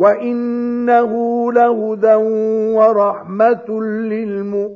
وَإِنَّهُ لَهُدًى وَرَحْمَةٌ لِّلْمُؤْمِنِينَ